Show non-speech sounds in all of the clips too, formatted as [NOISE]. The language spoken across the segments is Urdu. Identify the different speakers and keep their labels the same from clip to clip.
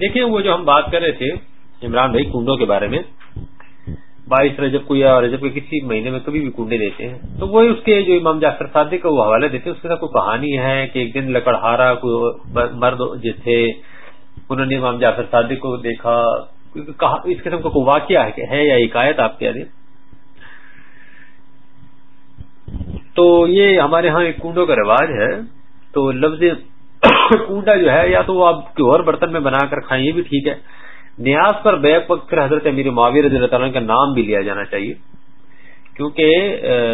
Speaker 1: دیکھیں وہ جو ہم بات کر رہے تھے عمران بھائی کنڈوں کے بارے میں، بائیس رجب کو یا رجب کے کسی مہینے میں کبھی بھی کنڈے دیتے ہیں، تو وہ اس کے جو امام جعفر صادق کا وہ حوالہ دیتے ہیں۔ اس کے ساتھ کوئی کہانی ہے کہ ایک دن لکڑہارا کوئی مرد جو تھے، انہوں نے امام جعفر صادق کو دیکھا اس قسم کا کوئی واقعہ ہے یا حکایت آپ کے یعنی تو یہ ہمارے ہاں ایک کنڈوں کا رواج ہے۔ تو لفظ کنڈا جو ہے، یا تو وہ آپ کے اور برتن میں بنا کر کھائیں، یہ بھی ٹھیک ہے۔ نیاز پر بیک وقت پھر حضرت امیر معاویر رضی اللہ تعالیٰ کا نام بھی لیا جانا چاہیے۔ کیونکہ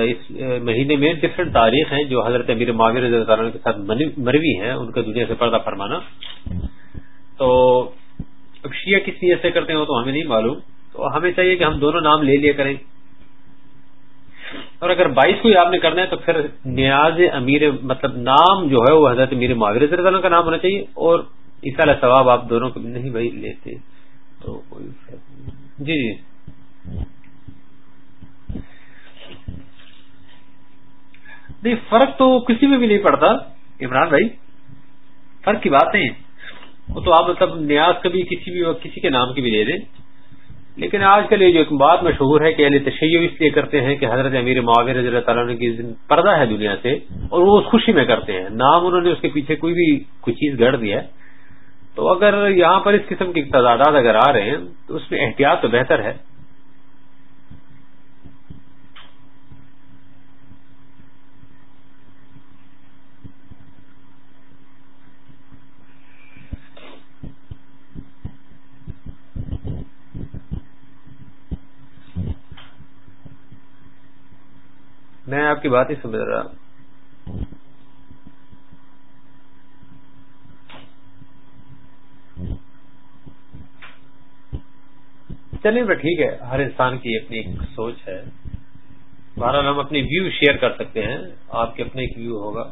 Speaker 1: اس مہینے میں ڈفرینٹ تاریخ ہیں، جو حضرت امیر معاویر رضی اللہ تعالیٰ کے ساتھ مروی ہیں، ان کا دنیا سے پردہ فرمانا۔ تو، اب شیعہ کس نیت سے کرتے ہو تو ہمیں نہیں معلوم۔ تو ہمیں چاہیے کہ ہم دونوں نام لے لیا کریں۔ اور اگر بائیس کو آپ نے کرنا ہے تو پھر نیاز امیر مطلب نام جو ہے وہ حضرت امیر معاویر رضی اللہ کا نام ہونا چاہیے اور اس طرح ثواب آپ دونوں کو نہیں بھائی لیتے تو کوئی جی جی۔ نہیں، فرق تو کسی میں بھی نہیں پڑتا۔ عمران بھائی، فرق کی بات نہیں وہ تو آپ مطلب نیاز کبھی کسی بھی کسی کے نام کی بھی دے دیں لیکن آج کل یہ جو ایک بات مشہور ہے کہ اہل تشیع اس لیے کرتے ہیں کہ حضرت امیر معاویر رضی اللہ تعالیٰ کی پردہ ہے دنیا سے اور وہ اس خوشی میں کرتے ہیں۔ نام انہوں نے اس کے پیچھے کوئی بھی کوئی چیز گڑ دیا ہے۔ تو اگر یہاں پر اس قسم کی تعداد اگر آ رہے ہیں تو اس میں احتیاط تو بہتر ہے۔ میں آپ کی بات ہی سمجھ رہا چلیں بھائی ٹھیک ہے، ہر انسان کی اپنی ایک سوچ ہے۔ بہرحال ہم اپنی ویو شیئر کر سکتے ہیں۔ آپ کے اپنے ایک ویو ہوگا۔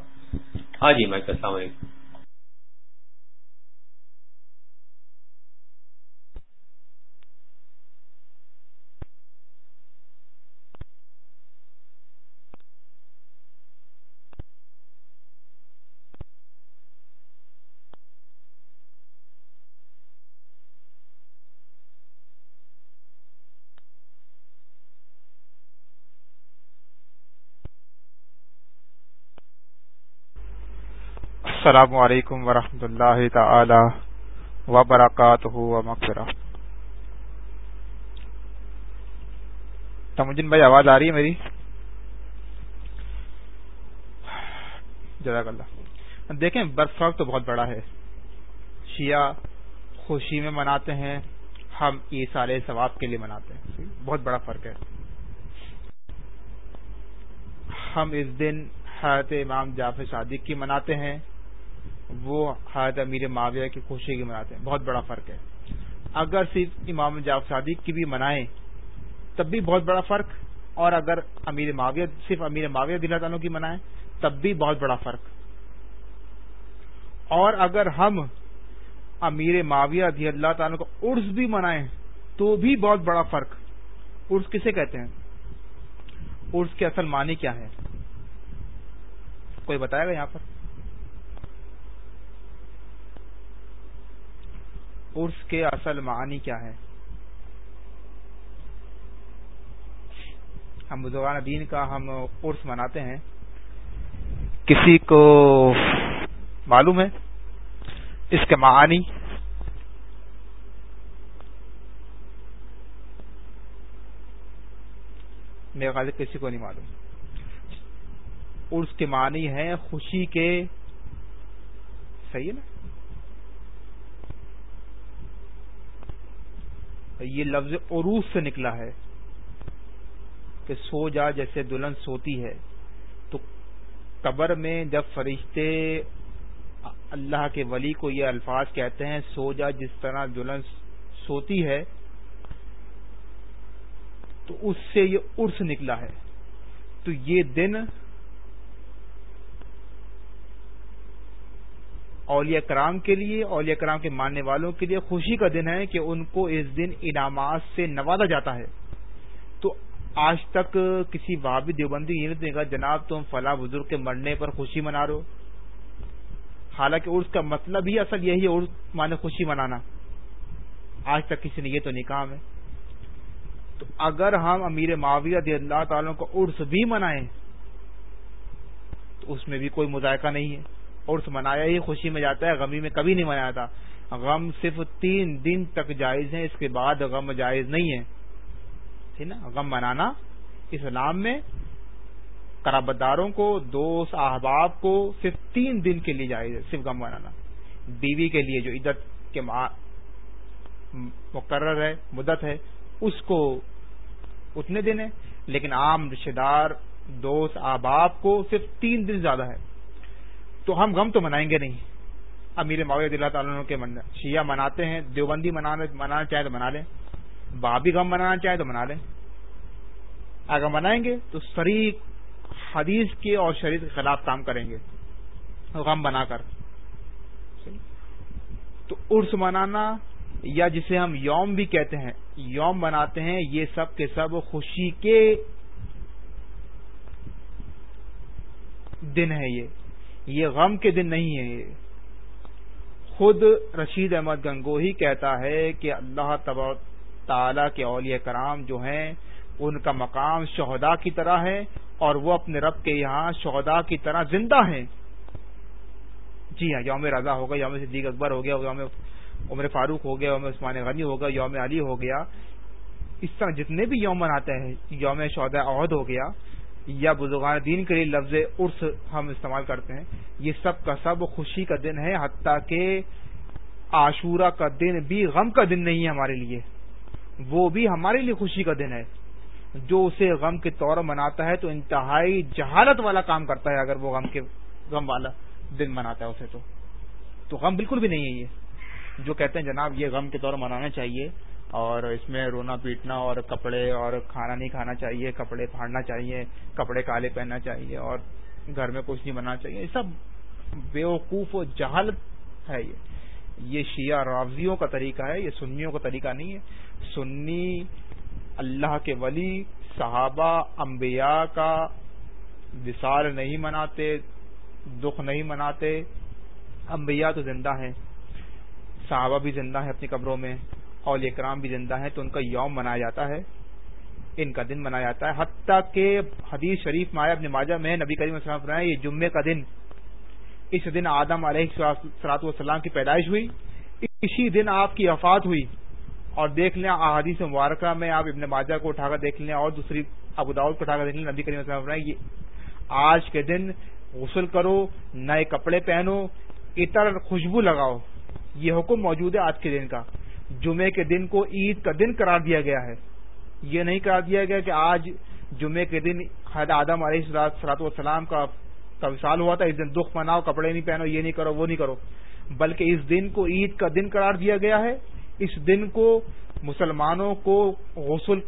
Speaker 1: ہاں جی میں السلام علیکم۔
Speaker 2: السلام علیکم ورحمۃ اللہ تعالی وبرکاتہ تمجن بھائی، آواز آ رہی ہے میری؟ جزاک اللہ۔ دیکھیں، برف فرق تو بہت بڑا ہے۔ شیعہ خوشی میں مناتے ہیں، ہم عیسال ثواب کے لیے مناتے ہیں۔ بہت بڑا فرق ہے۔ ہم اس دن حضرت امام جعفر صادق کی مناتے ہیں۔ وہ حضرت امیر معاویہ کی خوشی کی مناتے ہیں۔ بہت بڑا فرق ہے۔ اگر صرف امام جعفر صادق کی بھی منائیں، تب بھی بہت بڑا فرق۔ اور اگر امیر معاویہ، صرف امیر معاویہ دلہ تعالیٰ کی منائیں، تب بھی بہت بڑا فرق۔ اور اگر ہم امیر معاویہ رضی اللہ تعالیٰ کو عرس بھی منائیں، تو بھی بہت بڑا فرق۔ عرس کسے کہتے ہیں؟ عرس کے اصل معنی کیا ہے؟ کوئی بتائے گا یہاں پر؟ عرس کے اصل معنی کیا ہے ہم بزرگان دین کا ہم عرس مناتے ہیں۔ کسی کو معلوم ہے؟ اس کے معانی۔ میرے خیال کسی کو نہیں معلوم۔ عرس کے معنی ہے خوشی کے۔ صحیح ہے نا؟ یہ لفظ عروس سے نکلا ہے کہ سو جا جیسے دلہن سوتی ہے، تو قبر میں جب فرشتے اللہ کے ولی کو یہ الفاظ کہتے ہیں، سو جا جس طرح دلہن سوتی ہے، تو اس سے یہ عرس نکلا ہے۔ تو یہ دن اولیاء کرام کے لیے، اولیاء کرام کے ماننے والوں کے لیے خوشی کا دن ہے کہ ان کو اس دن انعامات سے نوازا جاتا ہے۔ تو آج تک کسی وابی دیوبندی یہ نہیں دے گا جناب تم فلاں بزرگ کے مرنے پر خوشی منا رہو حالانکہ عرس کا مطلب ہی اصل یہی ہے عرس مانے خوشی منانا۔ آج تک کسی نے یہ تو نہیں کہا ہمیں۔ تو اگر ہم امیر معاویہ رضی اللہ تعالیٰ کو عرس بھی منائیں، تو اس میں بھی کوئی مذائقہ نہیں ہے۔ عرس منایا ہی خوشی میں جاتا ہے، غمی میں کبھی نہیں منایا تھا۔ غم صرف تین دن تک جائز ہے اس کے بعد غم جائز نہیں ہے۔ ٹھیک نا؟ غم منانا اسلام میں قرابتداروں کو، دوست احباب کو صرف تین دن کے لیے جائز ہے، صرف غم منانا۔ بیوی کے لیے جو عزت کے مقرر ہے، مدت ہے، اس کو اتنے دن ہے لیکن عام رشتے دار، دوست احباب کو صرف تین دن زیادہ ہے۔ تو ہم غم تو منائیں گے نہیں۔ امیر معاویہ اللہ تعالیٰ کے شیعہ مناتے ہیں، دیوبندی منانا چاہے تو منا لیں۔ بابی غم منانا چاہے تو منا لیں۔ اگر منائیں گے تو شریک حدیث کے اور شریف کے خلاف کام کریں گے۔ غم بنا کر۔ تو عرس منانا یا جسے ہم یوم بھی کہتے ہیں، یوم بناتے ہیں، یہ سب کے سب خوشی کے دن ہے یہ۔ یہ غم کے دن نہیں ہے۔ یہ خود رشید احمد گنگوہی کہتا ہے کہ اللہ تعالی کے اولیاء کرام جو ہیں، ان کا مقام شہدا کی طرح ہے اور وہ اپنے رب کے یہاں شہدا کی طرح زندہ ہیں۔ جی ہاں یوم رضا ہوگا یوم صدیق اکبر ہو گیا، یوم عمر فاروق ہو گیا، یوم عثمان غنی ہوگا یوم علی ہو گیا۔ اس طرح جتنے بھی یوم مناتے ہیں، یوم شہدا عہد ہو گیا۔ یا بزرگان دین کے لیے لفظ عرس ہم استعمال کرتے ہیں، یہ سب کا سب خوشی کا دن ہے، حتیٰ کہ عاشورہ کا دن بھی غم کا دن نہیں ہے ہمارے لیے۔ وہ بھی ہمارے لیے خوشی کا دن ہے۔ جو اسے غم کے طور مناتا ہے تو انتہائی جہالت والا کام کرتا ہے، اگر وہ غم کے غم والا دن مناتا ہے اسے تو۔ تو غم بالکل بھی نہیں ہے یہ۔ جو کہتے ہیں جناب، یہ غم کے طور منانا چاہیے۔ اور اس میں رونا پیٹنا اور کپڑے اور کھانا نہیں کھانا چاہیے، کپڑے پھاڑنا چاہیے، کپڑے کالے پہننا چاہیے اور گھر میں کچھ نہیں بنانا چاہیے، یہ سب بیوقوف و جہالت ہے یہ۔ یہ شیعہ راوزیوں کا طریقہ ہے، یہ سنیوں کا طریقہ نہیں ہے۔ سنی اللہ کے ولی، صحابہ، انبیاء کا وصال نہیں مناتے، دکھ نہیں مناتے۔ انبیاء تو زندہ ہیں، صحابہ بھی زندہ ہیں اپنی قبروں میں۔ اور اکرام بھی زندہ ہیں تو ان کا یوم منایا جاتا ہے، ان کا دن منایا جاتا ہے۔ حتیٰ کہ حدیث شریف مایا اپنے ماجہ میں نبی کریم السلام بنایا یہ جمعے کا دن۔ اس دن آدم علیہ سلاط والسلام کی پیدائش ہوئی۔ اسی دن آپ کی وفات ہوئی۔ اور دیکھ لیں احادیث مبارکہ میں آپ ابن ماجہ کو اٹھا کر دیکھ لیں، اور دوسری ابوداؤد کو اٹھا کر دیکھ لیں، نبی کریم السلام بنایا یہ آج کے دن غسل کرو، نئے کپڑے پہنو اتر خوشبو لگاؤ۔ یہ حکم موجود ہے آج کے دن کا۔ جمعے کے دن کو عید کا دن قرار دیا گیا ہے۔ یہ نہیں قرار دیا گیا کہ آج جمعے کے دن حید آدم علیہ سلاط والسلام کا وصال ہوا تھا، اس دن دکھ مناؤ، کپڑے نہیں پہنو، یہ نہیں کرو، وہ نہیں کرو۔ بلکہ اس دن کو عید کا دن قرار دیا گیا ہے۔ اس دن کو مسلمانوں کو غسل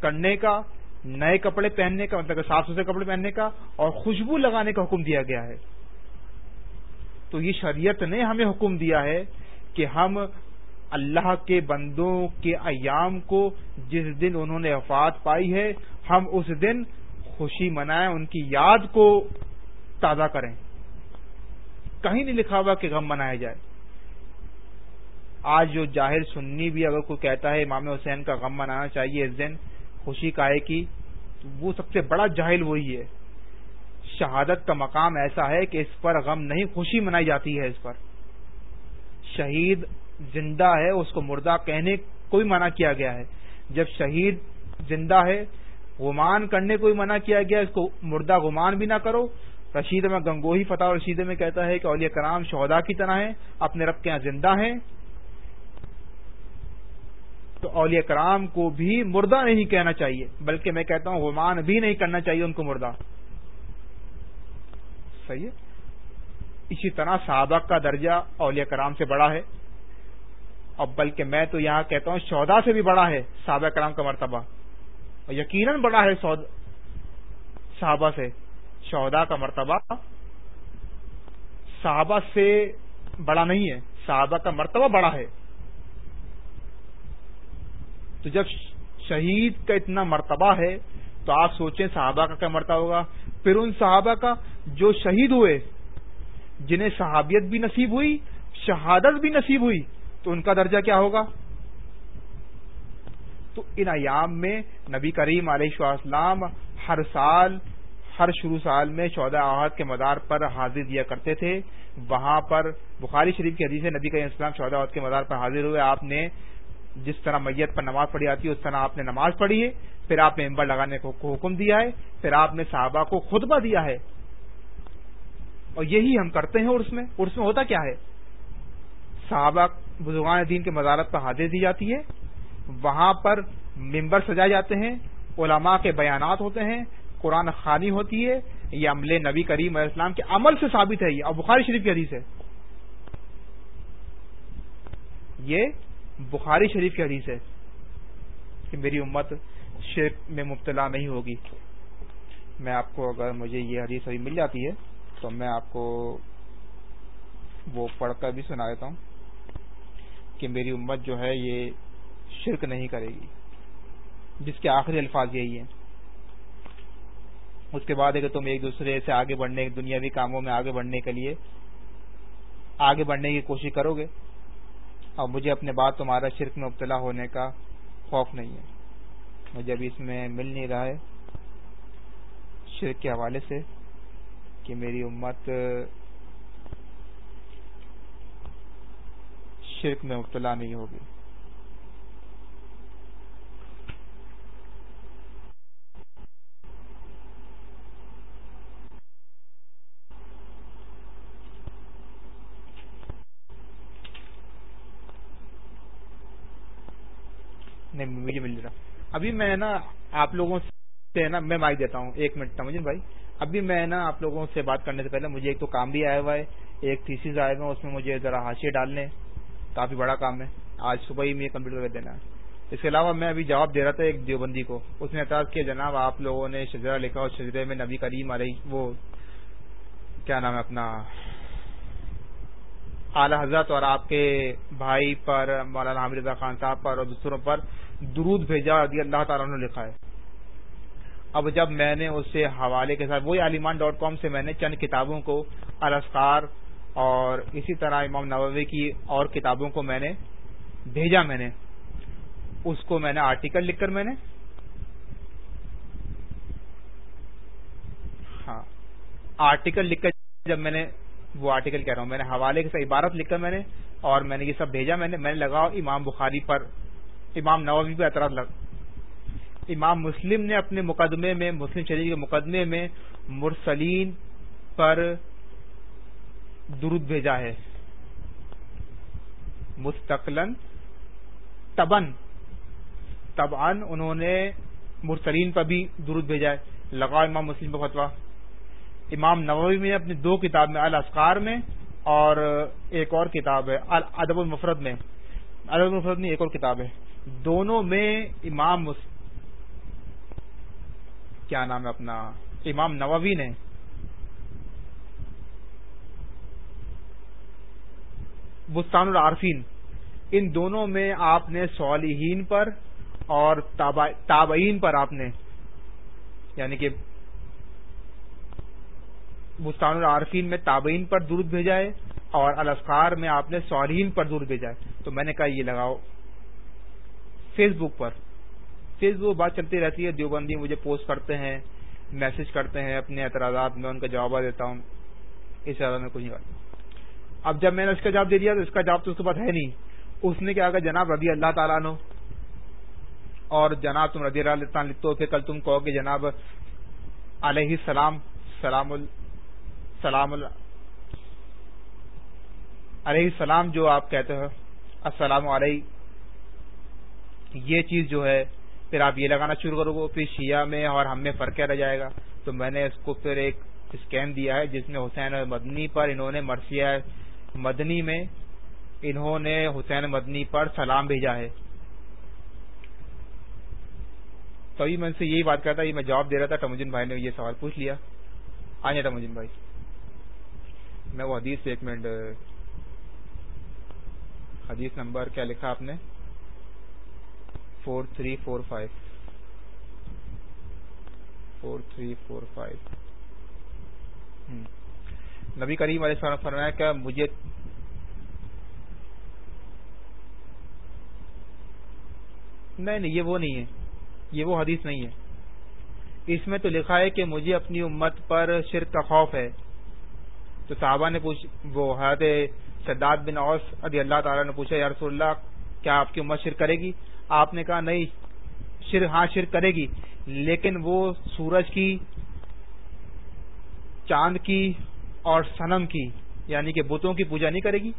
Speaker 2: کرنے کا، نئے کپڑے پہننے کا مطلب صاف ستھرے کپڑے پہننے کا اور خوشبو لگانے کا حکم دیا گیا ہے۔ تو یہ شریعت نے ہمیں حکم دیا ہے کہ ہم اللہ کے بندوں کے ایام کو جس دن انہوں نے وفات پائی ہے، ہم اس دن خوشی منائیں، ان کی یاد کو تازہ کریں۔ کہیں نہیں لکھا ہوا کہ غم منایا جائے۔ آج جو جاہر سننی بھی اگر کوئی کہتا ہے، امام حسین کا غم منانا چاہیے اس دن، خوشی کا ہے کہ وہ سب سے بڑا جاہل وہی ہے۔ شہادت کا مقام ایسا ہے کہ اس پر غم نہیں، خوشی منائی جاتی ہے اس پر۔ شہید زندہ ہے، اس کو مردہ کہنے کو بھی منع کیا گیا ہے۔ جب شہید زندہ ہے، گمان کرنے کو بھی منع کیا گیا، اس کو مردہ گمان بھی نہ کرو۔ رشید میں گنگوہی، فتح رشید میں کہتا ہے کہ اولیاء کرام شہدا کی طرح ہیں، اپنے رب کے یہاں زندہ ہیں۔ تو اولیاء کرام کو بھی مردہ نہیں کہنا چاہیے، بلکہ میں کہتا ہوں گمان بھی نہیں کرنا چاہیے ان کو مردہ۔ صحیح ہے؟ اسی طرح صحابہ کا درجہ اولیاء کرام سے بڑا ہے۔ اور بلکہ میں تو یہاں کہتا ہوں سودا سے بھی بڑا ہے صحابہ کرام کا مرتبہ۔ اور یقیناً بڑا ہے صحابہ سے۔ سودا کا مرتبہ صحابہ سے بڑا نہیں ہے۔ صحابہ کا مرتبہ بڑا ہے۔ تو جب شہید کا اتنا مرتبہ ہے تو آپ سوچیں صحابہ کا کیا مرتبہ ہوگا۔ پھر ان صحابہ کا جو شہید ہوئے، جنہیں صحابیت بھی نصیب ہوئی، شہادت بھی نصیب ہوئی تو ان کا درجہ کیا ہوگا؟ تو ان ایام میں نبی کریم علیہ السلام ہر سال، ہر شروع سال میں چودہ احاد کے مدار پر حاضر دیا کرتے تھے۔ وہاں پر بخاری شریف کی حدیث نبی کریم اسلام چودہ عہد کے مدار پر حاضر ہوئے۔ آپ نے جس طرح میت پر نماز پڑھی آتی ہے، اس طرح آپ نے نماز پڑھی ہے۔ پھر آپ نے ممبر لگانے کو حکم دیا ہے۔ پھر آپ نے صحابہ کو خطبہ دیا ہے۔ اور یہی ہم کرتے ہیں عرس میں عرس میں ہوتا کیا ہے؟ صحابہ بزرگان دین کے مزارت پر حاضر دی جاتی ہے۔ وہاں پر ممبر سجائے جاتے ہیں، علماء کے بیانات ہوتے ہیں، قرآن خانی ہوتی ہے، یہ عمل نبی کریم علیہ السلام کے عمل سے ثابت ہے۔ یہ اور بخاری شریف کی حدیث ہے۔ یہ بخاری شریف کی حدیث ہے کہ میری امت شرک میں مبتلا نہیں ہوگی۔ میں آپ کو اگر مجھے یہ حدیث ابھی مل جاتی ہے تو میں آپ کو وہ پڑھ کر بھی سنا دیتا ہوں۔ کہ میری امت جو ہے یہ شرک نہیں کرے گی۔ جس کے آخری الفاظ یہی ہیں۔ اس کے بعد اگر تم ایک دوسرے سے آگے بڑھنے، دنیاوی کاموں میں آگے بڑھنے کے لیے آگے بڑھنے کی کوشش کرو گے اور مجھے اپنے بات تمہارا شرک میں مبتلا ہونے کا خوف نہیں ہے۔ مجھے ابھی اس میں مل نہیں رہا ہے۔ شرک کے حوالے سے کہ میری امت شرک میں مبتلا نہیں ہوگی۔ نہیں، مجھے مل رہا۔ ابھی میں نا آپ لوگوں سے نا، میں مائک دیتا ہوں، ایک منٹ سمجھ بھائی؟ ابھی میں نا آپ لوگوں سے بات کرنے سے پہلے مجھے ایک تو کام بھی آیا ہوا ہے، ایک تھیسیز آئے ہوئے اس میں مجھے ذرا ہاشیے ڈالنے۔ کافی بڑا کام ہے۔ آج صبح ہی مجھے کمپیوٹر کر دینا ہے۔ اس کے علاوہ میں ابھی جواب دے رہا تھا ایک دیوبندی کو۔ اس نے اعتراض کیا، جناب آپ لوگوں نے شجرا لکھا اور شجرے میں نبی کریم علیہ وہ کیا نام ہے اپنا، اعلی حضرت اور آپ کے بھائی پر، مولانا حامد رضا خان صاحب پر اور دوسروں پر درود بھیجا رضی اللہ تعالیٰ نے لکھا ہے۔ اب جب میں نے اس سے حوالے کے ساتھ، وہی علیمان ڈاٹ کام سے میں نے چند کتابوں کو الاسکار اور اسی طرح امام نووی کی اور کتابوں کو میں نے بھیجا میں نے۔ اس کو میں نے آرٹیکل لکھ کر میں نے۔ ہاں۔ آرٹیکل لکھ کر جب میں نے وہ آرٹیکل کہہ رہا ہوں، میں نے حوالے کے ساتھ عبارت لکھ کر میں نے اور میں نے یہ سب بھیجا میں نے۔ میں نے لگا امام بخاری پر، امام نوابی پہ اعتراض لگ۔ امام مسلم نے اپنے مقدمے میں، مسلم شریف کے مقدمے میں مرسلین پر درود بھیجا ہے۔ مستقلن تبن تبان انہوں نے مرسلین پر بھی درود بھیجا ہے۔ لگا امام مسلم پر فتوا امام نووی میں اپنی دو کتاب میں الاسکار میں اور ایک اور کتاب ہے ادب المفرد میں۔ ادب المفرد میں ایک اور کتاب ہے۔ دونوں میں امام کیا نام ہے اپنا؟ امام نووی نے بستان العارفین۔ ان دونوں میں آپ نے صالحین پر اور تابعین پر آپ نے یعنی کہ بستان العارفین میں تابعین پر درد بھیجا ہے اور الاسکار میں آپ نے صالحین پر درد بھیجا ہے۔ تو میں نے کہا یہ لگاؤ۔ فیس بک پر۔ فیس بک بات چلتی رہتی ہے، دیوبندی مجھے پوسٹ کرتے ہیں میسج کرتے ہیں، اپنے اعتراضات میں ان کا جواب دیتا ہوں۔ اس طرح میں کچھ نہیں کرتا۔ اب جب میں نے اس کا جواب دے دیا تو اس کا جواب تو اس کے بعد ہے نہیں۔ اس نے کیا کہا جناب رضی اللہ تعالیٰ نو اور جناب تم رضی اللہ لکھتے ہو پھر کل تم کہو کہ جناب علیہ السلام سلام سلام علیہ السلام جو آپ کہتے ہو، السلام علیہ، یہ چیز جو ہے، پھر آپ یہ لگانا شروع کرو گے، پھر شیعہ میں اور ہم میں فرق کیا رہ جائے گا۔ تو میں نے اس کو پھر ایک اسکین دیا ہے، جس میں حسین مدنی پر انہوں نے مرثیہ مدنی میں انہوں نے حسین مدنی پر سلام بھیجا ہے۔ تبھی میں سے یہی بات کرتا، یہ میں جواب دے رہا تھا ٹمجن بھائی نے یہ سوال پوچھ لیا۔ آئیے ٹمجن بھائی۔ میں وہ حدیث سے ایک منٹ، حدیث نمبر کیا لکھا آپ نے؟ Four three four five four three four five نبی کریم علیہ السلام فرمایا کہ مجھے نہیں نہیں، یہ وہ نہیں ہے۔ یہ وہ حدیث نہیں ہے۔ اس میں تو لکھا ہے کہ مجھے اپنی امت پر شرک کا خوف ہے۔ تو صحابہ نے پوچھ، وہ حضرت سداد بن اوس عدی اللہ تعالیٰ نے پوچھا، یا رسول اللہ، کیا آپ کی امت شرک کرے گی؟ آپ نے کہا، نہیں شرک ہاں شرک کرے گی۔ لیکن وہ سورج کی، چاند کی اور سنم کی یعنی کہ بتوں کی پوجا نہیں کرے گی،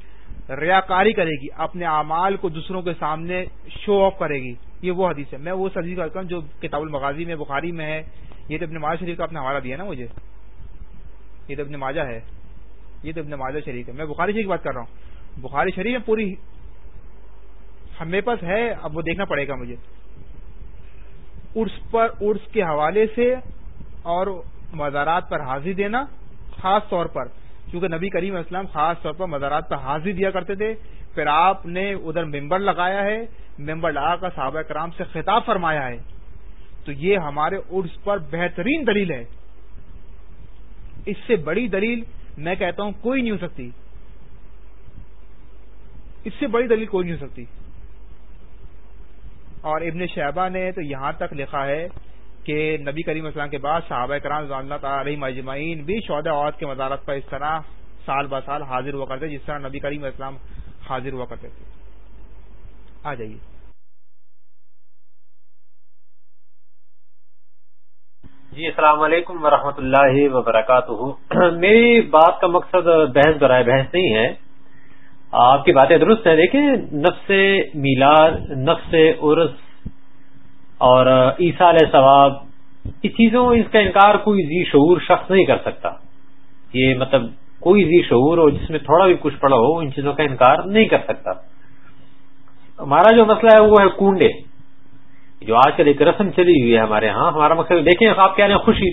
Speaker 2: ریاکاری کرے گی، اپنے اعمال کو دوسروں کے سامنے شو آف کرے گی۔ یہ وہ حدیث ہے۔ میں وہ سبزی کرتا ہوں جو کتاب المغازی میں، بخاری میں ہے۔ یہ تو اپنے ماجہ شریف کا اپنا حوالہ دیا نا مجھے۔ یہ تو اپنے ماجہ ہے۔ یہ تو اپنے ماجہ شریف ہے۔ میں بخاری شریف کی بات کر رہا ہوں۔ بخاری شریف میں پوری ہمیں پاس ہے، اب وہ دیکھنا پڑے گا مجھے۔ ارس پر ارس کے حوالے سے اور مزارات پر حاضری دینا خاص طور پر کیونکہ نبی کریم اسلام خاص طور پر مزارات پر حاضری دیا کرتے تھے، پھر آپ نے ادھر ممبر لگایا ہے، ممبر لگا کر صحابہ کرام سے خطاب فرمایا ہے۔ تو یہ ہمارے ارس پر بہترین دلیل ہے۔ اس سے بڑی دلیل میں کہتا ہوں کوئی نہیں ہو سکتی۔ اس سے بڑی دلیل کوئی نہیں ہو سکتی۔ اور ابن شہبہ نے تو یہاں تک لکھا ہے کہ نبی کریم اسلام کے بعد صحابہ کرام اللہ تعالی مجمعین بھی شہدا عورت کے مزارت پر اس طرح سال ب سال حاضر ہوا کرتے جس طرح نبی کریم اسلام حاضر ہوا کرتے تھے۔ آ جائیے۔
Speaker 1: جی السلام علیکم ورحمۃ اللہ وبرکاتہ۔ [CLEARS THROAT] میری بات کا مقصد بحث برائے بحث نہیں ہے۔ آپ کی باتیں درست ہیں دیکھیں نفس میلاد، نفس عرس اور عیسیٰ علیہ ثواب اس چیزوں اس کا انکار کوئی زی شعور شخص نہیں کر سکتا۔ یہ مطلب کوئی زی شعور ہو جس میں تھوڑا بھی کچھ پڑا ہو، ان چیزوں کا انکار نہیں کر سکتا۔ ہمارا جو مسئلہ ہے، وہ ہے کنڈے جو آج کل ایک رسم چلی ہوئی ہے ہمارے ہاں ہمارا مقصد دیکھیں، آپ کہہ رہے ہیں خوشی۔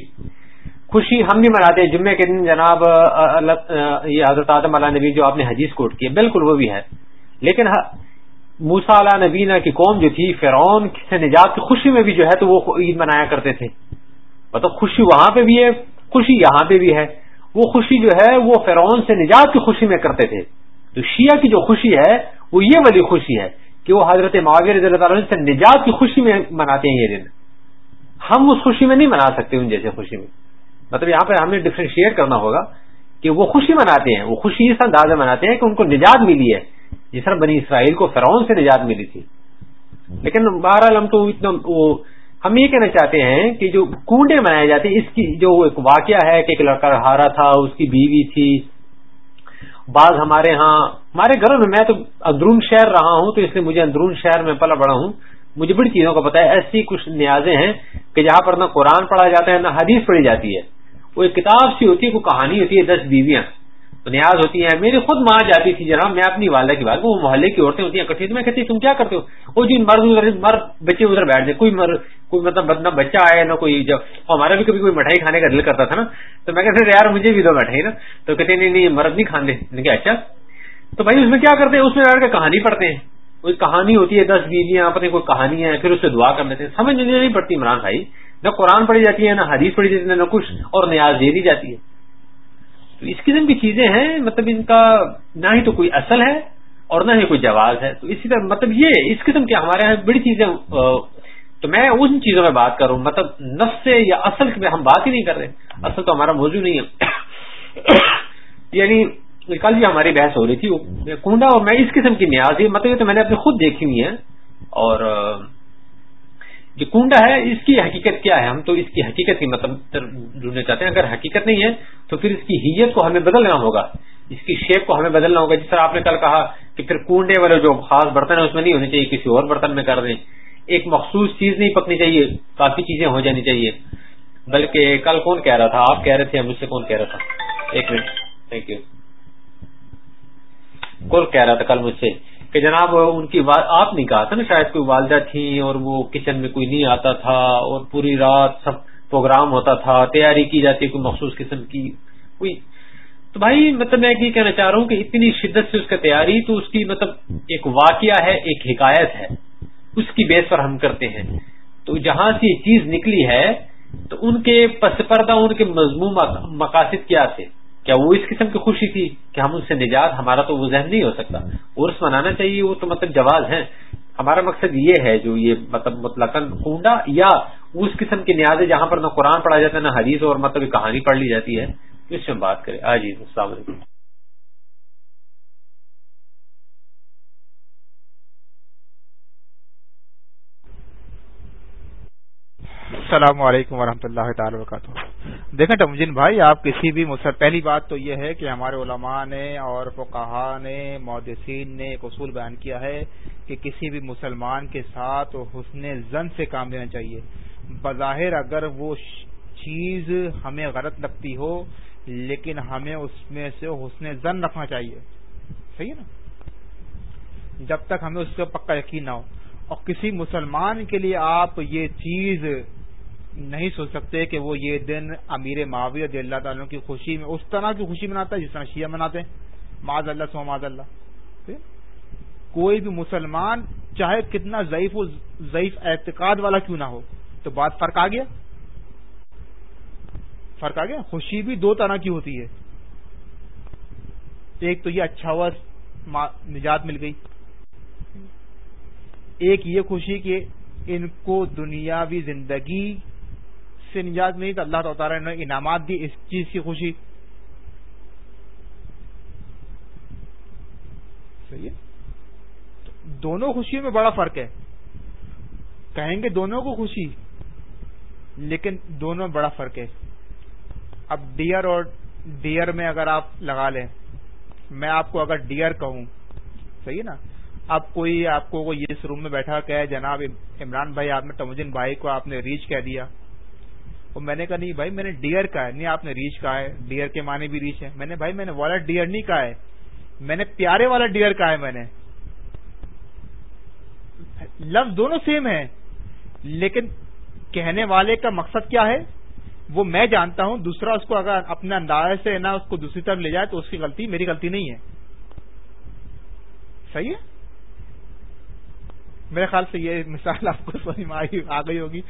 Speaker 1: خوشی ہم بھی مناتے ہیں جمعے کے دن جناب یہ حضرت آدم علیہ نبی جو آپ نے حدیث کوٹ کی بالکل وہ بھی ہے۔ لیکن ہاں، موسا علیہ نبینا کی قوم جو تھی، فرعون سے نجات کی خوشی میں بھی جو ہے تو وہ عید منایا کرتے تھے۔ مطلب خوشی وہاں پہ بھی ہے، خوشی یہاں پہ بھی ہے۔ وہ خوشی جو ہے، وہ فرعون سے نجات کی خوشی میں کرتے تھے۔ تو شیعہ کی جو خوشی ہے، وہ یہ والی خوشی ہے کہ وہ حضرت معاویر رضی اللہ تعالیٰ سے نجات کی خوشی میں مناتے ہیں یہ دن۔ ہم اس خوشی میں نہیں منا سکتے ان جیسے خوشی میں۔ مطلب یہاں پہ ہمیں ڈفرینشیٹ کرنا ہوگا کہ وہ خوشی مناتے ہیں۔ وہ خوشی اس انداز میں مناتے ہیں کہ ان کو نجات ملی ہے۔ جس طرح بنی اسرائیل کو فرعون سے نجات ملی تھی۔ لیکن بہرحال ہم تو اتنا وہ ہم یہ کہنا چاہتے ہیں کہ جو کنڈے منائے جاتے ہیں، اس کی جو ایک واقعہ ہے کہ ایک لڑکا ہارا تھا، اس کی بیوی تھی۔ بعض ہمارے ہاں ہمارے گھروں میں میں تو اندرون شہر رہا ہوں، تو اس لیے مجھے اندرون شہر میں پلا بڑا ہوں۔ مجھے بڑی چیزوں کا پتا ہے، ایسی کچھ نیازیں ہیں کہ جہاں پر نہ قرآن پڑھا جاتا ہے، نہ حدیث پڑھی جاتی ہے۔ وہ ایک کتاب سی ہوتی ہے، کوئی کہانی ہوتی ہے، دس بیویاں۔ نیاز ہوتی ہیں۔ میری خود ماں جاتی تھی جناب، میں اپنی والدہ کی بات، وہ محلے کی عورتیں ہوتی ہیں کٹھی تو میں کہتی تم کیا کرتے ہو؟ وہ جی مرد ادھر، مرد بچے ادھر بیٹھ جائے۔ کوئی مر، کوئی مطلب نہ بچہ آئے، نہ کوئی جب ہمارا بھی کبھی کوئی مٹھائی کھانے کا دل کرتا تھا نا۔ تو میں کہتے یار مجھے بھی دو مٹھائی نا۔ تو کہتے نہیں نہیں، مرد نہیں کھانے اچھا۔ تو بھائی، اس میں کیا کرتے ہیں؟ اس میں بیٹھ کے کہانی پڑھتے ہیں۔ کوئی کہانی ہوتی ہے، دس بیویاں اپنے کوئی کہانی ہے، پھر اس سے دعا کر لیتے ہیں۔ سمجھ نہیں پڑتی، عمران بھائی۔ نہ قرآن پڑھی جاتی ہے، نہ حدیث پڑھی جاتی ہے، نہ کچھ، اور نیاز دے دی جاتی ہے۔ تو اس قسم کی چیزیں ہیں مطلب ان کا نہ ہی تو کوئی اصل ہے اور نہ ہی کوئی جواز ہے۔ تو اسی طرح مطلب یہ اس قسم کے ہمارے یہاں بڑی چیزیں تو میں ان چیزوں میں بات کروں۔ مطلب نفس سے یا اصل میں ہم بات ہی نہیں کر رہے۔ اصل تو ہمارا موضوع نہیں ہے۔ [COUGHS] یعنی کل بھی ہماری بحث ہو رہی تھی کنڈا اور میں اس قسم کی نیاز ہی مطلب یہ تو میں نے اپنی خود دیکھی ہوئی ہے۔ اور جو کنڈا ہے، اس کی حقیقت کیا ہے؟ ہم تو اس کی حقیقت کی مطلب ڈھونڈنا چاہتے ہیں۔ اگر حقیقت نہیں ہے، تو پھر اس کی حیت کو ہمیں بدلنا ہوگا۔ اس کی شیپ کو ہمیں بدلنا ہوگا۔ جس طرح آپ نے کل کہا کہ پھر کنڈے والے جو خاص برتن ہے اس میں نہیں ہونے چاہیے، کسی اور برتن میں کر دیں۔ ایک مخصوص چیز نہیں پکنی چاہیے، کافی چیزیں ہو جانی چاہیے۔ بلکہ کل کون کہہ رہا تھا؟ آپ کہہ رہے تھے مجھ سے کون کہہ رہا تھا؟ ایک منٹ۔ تھینک یو کون کہہ رہا تھا، کل مجھ سے۔ کہ جناب ان کی آپ نے کہا تھا نا شاید کوئی والدہ تھیں اور وہ کچن میں کوئی نہیں آتا تھا اور پوری رات سب پروگرام ہوتا تھا، تیاری کی جاتی، کوئی مخصوص قسم کی کوئی۔ تو بھائی مطلب میں یہ کہنا چاہ رہا ہوں کہ اتنی شدت سے اس کا تیاری تو اس کی مطلب ایک واقعہ ہے، ایک حکایت ہے۔ اس کی بیس پر ہم کرتے ہیں۔ تو جہاں سے یہ چیز نکلی ہے، تو ان کے پس پردہ، ان کے مضمون مقاصد کیا تھے؟ کیا وہ اس قسم کی خوشی تھی کہ ہم ان سے نجات، ہمارا تو وہ ذہن نہیں ہو سکتا۔ عرس منانا چاہیے، وہ تو مطلب جواز ہیں۔ ہمارا مقصد یہ ہے جو یہ مطلب مطلق کنڈا یا اس قسم کی نیازیں جہاں پر نہ قرآن پڑھا جاتا ہے، نہ حدیث اور مطلب کہانی پڑھ لی جاتی ہے اس میں بات کریں۔ آ السلام علیکم۔
Speaker 2: السلام علیکم ورحمۃ اللہ تعالی وبرکاتہ۔ دیکھیں ٹمجن بھائی، آپ کسی بھی پہلی بات تو یہ ہے کہ ہمارے علماء نے اور فقہا نے مودسین نے ایک اصول بیان کیا ہے کہ کسی بھی مسلمان کے ساتھ حسن زن سے کام لینا چاہیے۔ بظاہر اگر وہ چیز ہمیں غلط لگتی ہو، لیکن ہمیں اس میں سے حسن زن رکھنا چاہیے۔ صحیح ہے نا؟ جب تک ہمیں اس کا پکا یقین نہ ہو۔ اور کسی مسلمان کے لیے آپ یہ چیز نہیں سوچ سکتے کہ وہ یہ دن امیر معاویہ اللہ تعالیٰ کی خوشی میں اس طرح کی خوشی مناتا ہے جس طرح شیعہ مناتے ہیں۔ معذ اللہ سو معذ اللہ۔ کوئی بھی مسلمان چاہے کتنا ضعیف ضعیف اعتقاد والا کیوں نہ ہو، تو بات فرق آ گیا۔ فرق آ گیا۔ خوشی بھی دو طرح کی ہوتی ہے۔ ایک تو یہ اچھا ہوا نجات مل گئی۔ ایک یہ خوشی کہ ان کو دنیاوی زندگی سے نجات نہیں تو اللہ تعالیٰ نے انعامات دی، اس چیز کی خوشی۔ صحیح ہے؟ دونوں خوشیوں میں بڑا فرق ہے۔ کہیں گے دونوں کو خوشی، لیکن دونوں بڑا فرق ہے۔ اب ڈیئر اور ڈیئر میں اگر آپ لگا لیں، میں آپ کو اگر ڈیئر کہوں، صحیح نا؟ اب کوئی آپ کو اس روم میں بیٹھا کہ جناب عمران بھائی، آپ نے تمجن بھائی کو آپ نے ریچ کہہ دیا۔ اور میں نے کہا، نہیں بھائی، میں نے ڈیئر کہا ہے. نہیں، آپ نے ریچ کہا ہے، ڈیئر کے معنی بھی ریچ ہے میں نے، بھائی، میں نے والا ڈیئر نہیں کہا ہے۔ میں نے پیارے والا ڈیئر کہا ہے میں نے۔ لفظ دونوں سیم ہیں، لیکن کہنے والے کا مقصد کیا ہے؟ وہ میں جانتا ہوں، دوسرا اس کو اگر اپنے انداز سے نہ اس کو دوسری طرف لے جائے تو اس کی غلطی، میری غلطی نہیں ہے۔ صحیح ہے؟ میرے خیال سے یہ مثال آپ کو سمجھ میں آ گئی ہوگی۔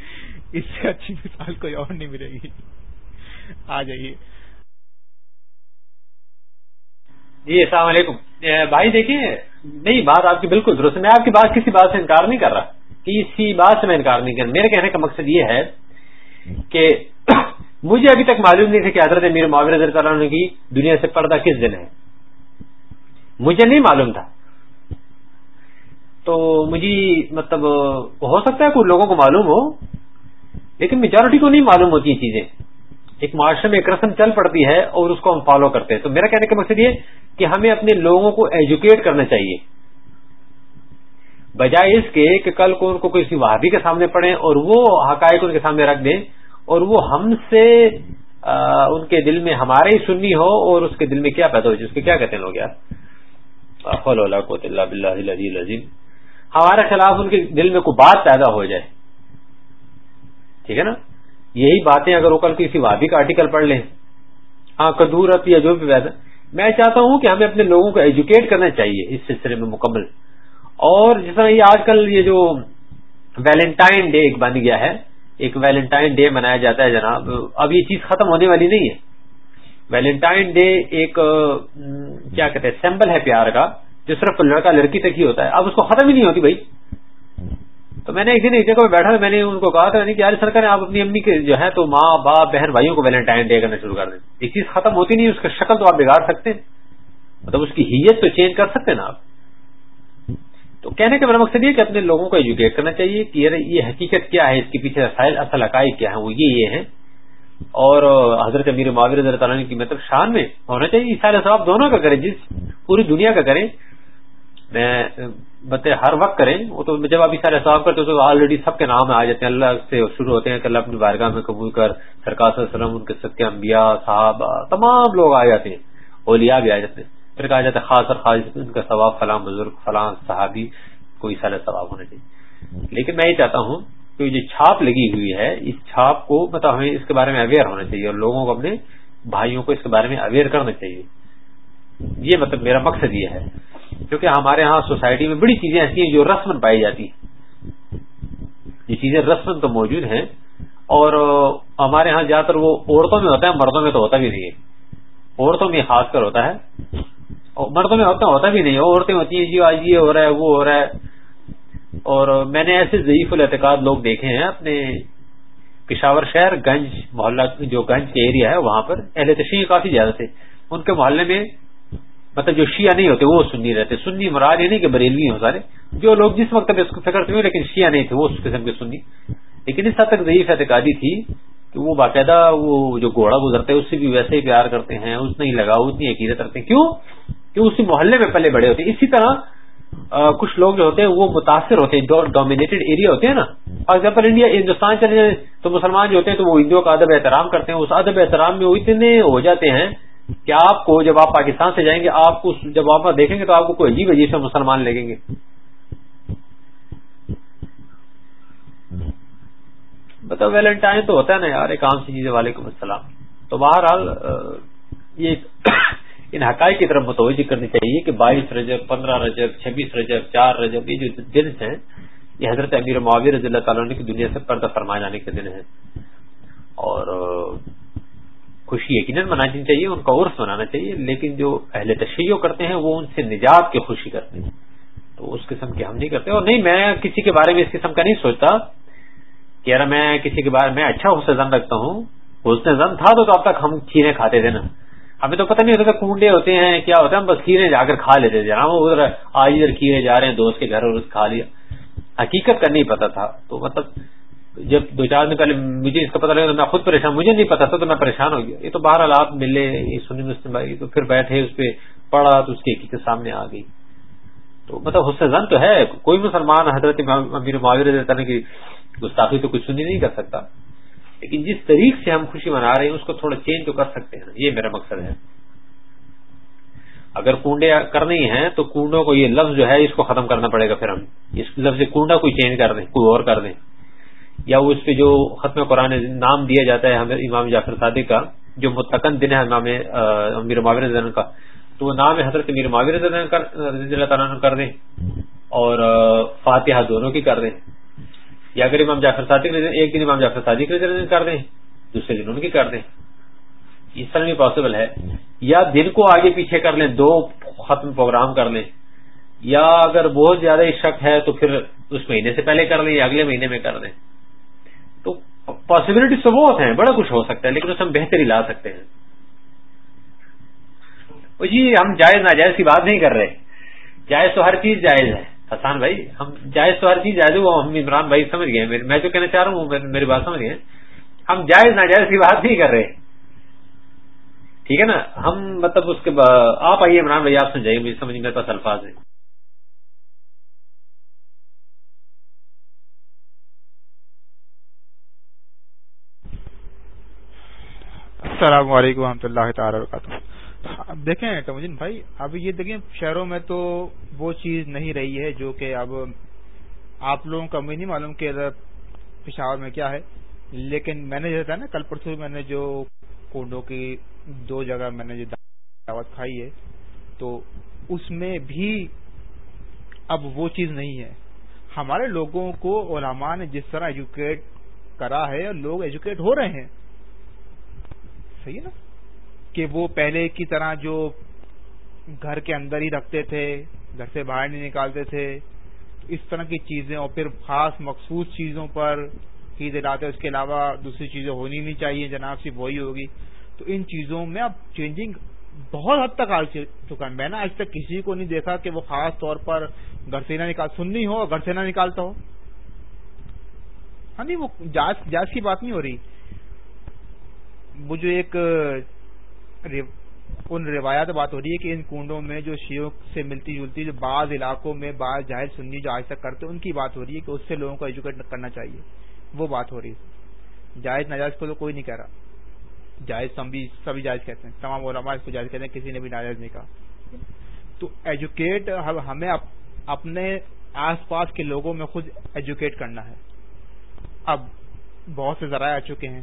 Speaker 2: اس سے اچھی مثال کوئی اور نہیں ملے گی۔ آ جائیے۔
Speaker 1: جی السلام علیکم۔ بھائی دیکھیں نہیں، بات آپ کی بالکل درست میں آپ کی بات کسی بات سے انکار نہیں کر رہا۔ کسی بات سے میں انکار نہیں کر میرے کہنے کا مقصد یہ ہے کہ [CLEARS THROAT] مجھے ابھی تک معلوم نہیں تھا کہ حضرت میر معاویر رضی اللہ عنہ کی دنیا سے پردہ کس دن ہے۔ مجھے نہیں معلوم تھا۔ تو مجھے مطلب ہو سکتا ہے کچھ لوگوں کو معلوم ہو، لیکن میجورٹی کو نہیں معلوم ہوتی یہ چیزیں۔ ایک معاشرے میں ایک رسم چل پڑتی ہے اور اس کو ہم فالو کرتے ہیں۔ تو میرا کہنے کا مقصد یہ کہ ہمیں اپنے لوگوں کو ایجوکیٹ کرنا چاہیے۔ بجائے اس کے کہ کل کو ان کو کسی وہابی کے سامنے پڑے اور وہ حقائق ان کے سامنے رکھ دیں اور وہ ہم سے ان کے دل میں ہمارے ہی سننی ہو اور اس کے دل میں کیا پیدا ہو جائے، اس کے کیا کہتے ہیں لوگ یار؟ عظیم ہمارے خلاف ان کے دل میں کوئی بات پیدا ہو جائے۔ ٹھیک ہے نا؟ یہی باتیں اگر وہ کل کسی وادی کا آرٹیکل پڑھ لیں۔ ہاں کدورت یا جو بھی ویسا۔ میں چاہتا ہوں کہ ہمیں اپنے لوگوں کو ایجوکیٹ کرنا چاہیے اس سلسلے میں مکمل۔ اور جس طرح یہ آج کل یہ جو ویلنٹائن ڈے ایک بن گیا ہے، ایک ویلنٹائن ڈے منایا جاتا ہے جناب۔ اب یہ چیز ختم ہونے والی نہیں ہے۔ ویلنٹائن ڈے ایک کیا کہتے ہیں سیمبل ہے پیار کا۔ جو صرف لڑکا لڑکی تک ہی ہوتا ہے۔ اب اس کو ختم ہی نہیں ہوتی بھائی۔ تو میں نے ایک دن ایک جگہ بیٹھا، میں نے ان کو کہا تھا کہ یار سرکار آپ اپنی امی کے جو ہے تو ماں، باپ، بہن، بھائیوں کو ویلنٹائن ڈے کرنا شروع کر دیں ایک چیز ختم ہوتی نہیں، اس کا شکل تو آپ بگاڑ سکتے ہیں۔ مطلب اس کی حیت تو چینج کر سکتے ہیں نا آپ۔ تو کہنے کا میرا مقصد یہ کہ اپنے لوگوں کو ایجوکیٹ کرنا چاہیے کہ یہ حقیقت کیا ہے، اس کے پیچھے رسائل، اصل عقائد کیا ہے وہ یہ یہ ہیں۔ اور حضرت امیر معاور رضی تعالیٰ کی مطلب شان میں ہونا چاہیے، سارے ثواب دونوں کا کریں، جس پوری دنیا کا کریں۔ میں بتے ہر وقت کریں، وہ تو جب آپ سارے ثواب کرتے تو آلریڈی سب کے نام آ جاتے ہیں۔ اللہ سے شروع ہوتے ہیں کہ اللہ اپنی بارگاہ میں قبول کر، سرکار صلی اللہ علیہ وسلم، ان کے سب انبیاء صاحب تمام لوگ آ جاتے ہیں، اولیاء بھی آ جاتے ہیں۔ پھر کہا جاتا ہے خاص اور خاص ان کا ثواب فلاں بزرگ، فلاں صحابی، کوئی سارا ثواب ہونا چاہیے۔ لیکن میں یہ چاہتا ہوں کہ جو چھاپ لگی ہوئی ہے، اس چھاپ کو مطلب ہمیں اس کے بارے میں اویئر ہونا چاہیے اور لوگوں کو اپنے بھائیوں کو اس کے بارے میں اویئر کرنا چاہیے۔ یہ مطلب میرا مقصد یہ ہے۔ کیونکہ ہمارے ہاں سوسائٹی میں بڑی چیزیں ایسی ہیں جو رسمن پائی جاتی ہیں۔ یہ چیزیں رسمن تو موجود ہیں اور ہمارے ہاں زیادہ تر وہ عورتوں میں ہوتا ہے، مردوں میں تو ہوتا بھی نہیں ہے۔ عورتوں میں خاص کر ہوتا ہے۔ مردوں میں ہوتا ہوتا بھی نہیں عورتیں ہوتی ہیں جی آج یہ ہو رہا ہے، وہ ہو رہا ہے۔ اور میں نے ایسے ضعیف الاعتقاد لوگ دیکھے ہیں اپنے پشاور شہر گنج محلہ، جو گنج کے ایریا ہے، وہاں پر اہل تشریح کافی زیادہ تھے۔ ان کے محلے میں مطلب جو شیعہ نہیں ہوتے وہ سنی رہتے، سنی مراد یہ نہیں کہ بریلوی ہوں سارے، جو لوگ جس وقت اس کو فکر تھے لیکن شیعہ نہیں تھے، وہ اس قسم کے سنی۔ لیکن اس حد تک ضعیف اعتقادی تھی کہ وہ باقاعدہ وہ جو گھوڑا گزرتے ہیں اس سے بھی ویسے ہی پیار کرتے ہیں، اس نہیں لگاؤ اتنی عقیدت رکھتے ہیں۔ کیوں؟ کہ اسی محلے میں پہلے بڑے ہوتے ہیں۔ اسی طرح کچھ لوگ جو ہوتے ہیں، وہ متاثر ہوتے ہیں ڈومینیٹڈ ایریا ہوتے ہیں نا۔ فار ایگزامپل انڈیا ہندوستان چلے جائیں تو مسلمان جو ہوتے ہیں تو وہ ہندوؤں کا ادب احترام کرتے ہیں۔ اس ادب احترام میں وہ اتنے ہو جاتے ہیں کہ آپ کو جب آپ پاکستان سے جائیں گے، آپ کو جب آپ دیکھیں گے تو آپ کو کوئی عجیب عجیب سے مسلمان لگیں گے۔ بتا ویلنٹائن تو ہوتا ہے نا یار، ایک عام سی چیز وعلیکم السلام۔ تو بہرحال یہ ان حقائق کی طرف متوجہ کرنی چاہیے کہ بائیس رجب، پندرہ رجب، چھبیس رجب، چار رجب، یہ جو دن ہیں، یہ حضرت امیر معاویر رضی اللہ تعالیٰ کی دنیا سے پردہ فرمائے جانے کے دن ہیں۔ اور خوشی یقیناً منانی چاہیے، ان کا عرص منانا چاہیے، لیکن جو اہل تشریح کرتے ہیں، وہ ان سے نجات کی خوشی کرتے ہیں۔ تو اس قسم کے ہم نہیں کرتے۔ اور نہیں، میں کسی کے بارے میں اس قسم کا نہیں سوچتا کہ یار میں کسی کے بارے میں اچھا حسن زن رکھتا ہوں۔ حسن زن تھا تو اب تک ہم کھیرے کھاتے تھے نا۔ ہمیں تو پتہ نہیں ہوتا تھا کنڈے ہوتے ہیں، کیا ہوتا ہے، ہم بس کھیرے جا کر کھا لیتے تھے۔ وہ ادھر آج ادھر کھیرے جا رہے ہیں، دوست کے گھر اور کھا لیا۔ حقیقت کا نہیں پتا تھا۔ تو مطلب جب دو چار دن پہلے مجھے اس کا پتا لگا تو میں خود پریشان، مجھے نہیں پتا تھا تو میں پریشان ہو گیا۔ یہ تو باہر آپ ملے، یہ سنی مسلم بھائی تو پھر بیٹھے، اس پہ پڑا تو اس کی حقیقت سامنے آ گئی۔ تو مطلب حسن زن تو ہے، کوئی مسلمان حضرت امیر معاویر کی گستاخی تو کچھ سنی نہیں کر سکتا۔ لیکن جس طریق سے ہم خوشی منا رہے ہیں، اس کو تھوڑا چینج تو کر سکتے ہیں۔ یہ میرا مقصد ہے۔ اگر کنڈے کرنے ہی ہیں تو کنڈوں کو یہ لفظ جو ہے، اس کو ختم کرنا پڑے گا پھر ہم۔ اس لفظ کنڈا کوئی چینج کر دیں، کوئی اور کر دیں۔ یا وہ اس پہ جو ختم قرآن نام دیا جاتا ہے ہمیں امام جعفر صادق کا، جو متقن دن ہے امام امیر معاور کا، تو وہ نام حضرت امیر معاور رضی اللہ تعالیٰ کر دیں اور فاتحہ دونوں کی کر دیں۔ یا اگر امام جعفر صادق ایک دن امام جعفر صادق کر دیں، دوسرے دن ان کی کر دیں۔ اس طرح بھی پاسبل ہے۔ یا دن کو آگے پیچھے کر لیں، دو ختم پروگرام کر لیں۔ یا اگر بہت زیادہ شک ہے تو پھر اس مہینے سے پہلے کر لیں یا اگلے مہینے میں کر دیں۔ تو پاسبلٹی تو بہت ہیں، بڑا کچھ ہو سکتا ہے، لیکن اس ہم بہتری لا سکتے ہیں۔ جی ہم جائز ناجائز کی بات نہیں کر رہے۔ جائز تو ہر چیز جائز ہے۔ حسان بھائی، ہم جائز تو ہر چیز جائز وہ ہم عمران بھائی سمجھ گئے۔ میں جو کہنا چاہ رہا ہوں میری بات سمجھ گئے۔ ہم جائز ناجائز کی بات نہیں کر رہے۔ ٹھیک ہے نا؟ ہم مطلب اس کے آپ آئیے عمران بھائی، آپ سمجھائیے، مجھے سمجھ میرے پاس الفاظ ہیں
Speaker 2: السلام علیکم و اللہ تعالی وبرکاتہ۔ ہاں، دیکھیں ٹمجن بھائی، اب یہ دیکھیں شہروں میں تو وہ چیز نہیں رہی ہے جو کہ اب آپ لوگوں کا مجھے نہیں معلوم کہ پشاور میں کیا ہے، لیکن میں نے جو تھا نا، کل پرسوں میں نے جو کونڈوں کی دو جگہ میں نے جو دعوت کھائی ہے، تو اس میں بھی اب وہ چیز نہیں ہے۔ ہمارے لوگوں کو علماء نے جس طرح ایجوکیٹ کرا ہے اور لوگ ایجوکیٹ ہو رہے ہیں صحیح نا؟ کہ وہ پہلے کی طرح جو گھر کے اندر ہی رکھتے تھے، گھر سے باہر نہیں نکالتے تھے، اس طرح کی چیزیں اور پھر خاص مخصوص چیزوں پر ہی دلاتے اس کے علاوہ دوسری چیزیں ہونی نہیں چاہیے، جناب صرف وہی ہوگی۔ تو ان چیزوں میں اب چینجنگ بہت حد تک آ چکا ہے۔ میں نے آج تک کسی کو نہیں دیکھا کہ وہ خاص طور پر گھر سے نہ نکال سننی ہو گھر سے نہ نکالتا ہو۔ ہاں نہیں وہ جاج کی بات نہیں ہو رہی۔ وہ جو ایک ان روایات بات ہو رہی ہے کہ ان کنڈوں میں جو شیو سے ملتی جلتی جو بعض علاقوں میں بعض جاہل سنی جو آج تک کرتے ان کی بات ہو رہی ہے کہ اس سے لوگوں کو ایجوکیٹ کرنا چاہیے۔ وہ بات ہو رہی ہے۔ جائز ناجائز کو تو کوئی نہیں کہہ رہا۔ جائز سبھی سبھی جائز کہتے ہیں۔ تمام علماء اس کو جائز کہتے ہیں، کسی نے بھی ناجائز نہیں کہا۔ تو ایجوکیٹ ہمیں اپنے آس پاس کے لوگوں میں خود ایجوکیٹ کرنا ہے۔ اب بہت سے ذرائع آ چکے ہیں۔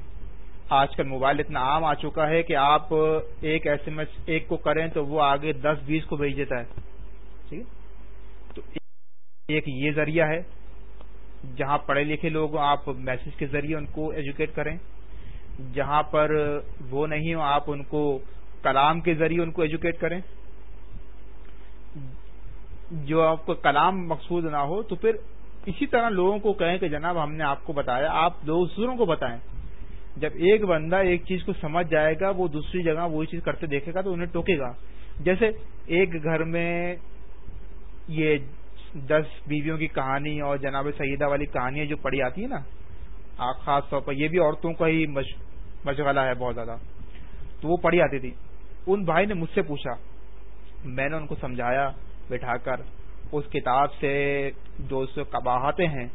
Speaker 2: آج کل موبائل اتنا عام آ چکا ہے کہ آپ ایک ایس ایم ایس ایک کو کریں تو وہ آگے دس بیس کو بھیج دیتا ہے۔ ٹھیک ہے؟ تو ایک یہ ذریعہ ہے، جہاں پڑھے لکھے لوگ آپ میسج کے ذریعے ان کو ایجوکیٹ کریں۔ جہاں پر وہ نہیں ہو آپ ان کو کلام کے ذریعے ان کو ایجوکیٹ کریں۔ جو آپ کو کلام مقصود نہ ہو تو پھر اسی طرح لوگوں کو کہیں کہ جناب ہم نے آپ کو بتایا، آپ دوسروں کو بتائیں۔ جب ایک بندہ ایک چیز کو سمجھ جائے گا، وہ دوسری جگہ وہی چیز کرتے دیکھے گا تو انہیں ٹوکے گا۔ جیسے ایک گھر میں یہ دس بیویوں کی کہانی اور جناب سیدہ والی کہانیاں جو پڑھی آتی ہیں نا خاص طور پر، یہ بھی عورتوں کا ہی مشغلہ ہے بہت زیادہ۔ تو وہ پڑھی آتی تھی۔ ان بھائی نے مجھ سے پوچھا۔ میں نے ان کو سمجھایا، بٹھا کر، اس کتاب سے جو کباہتے ہیں،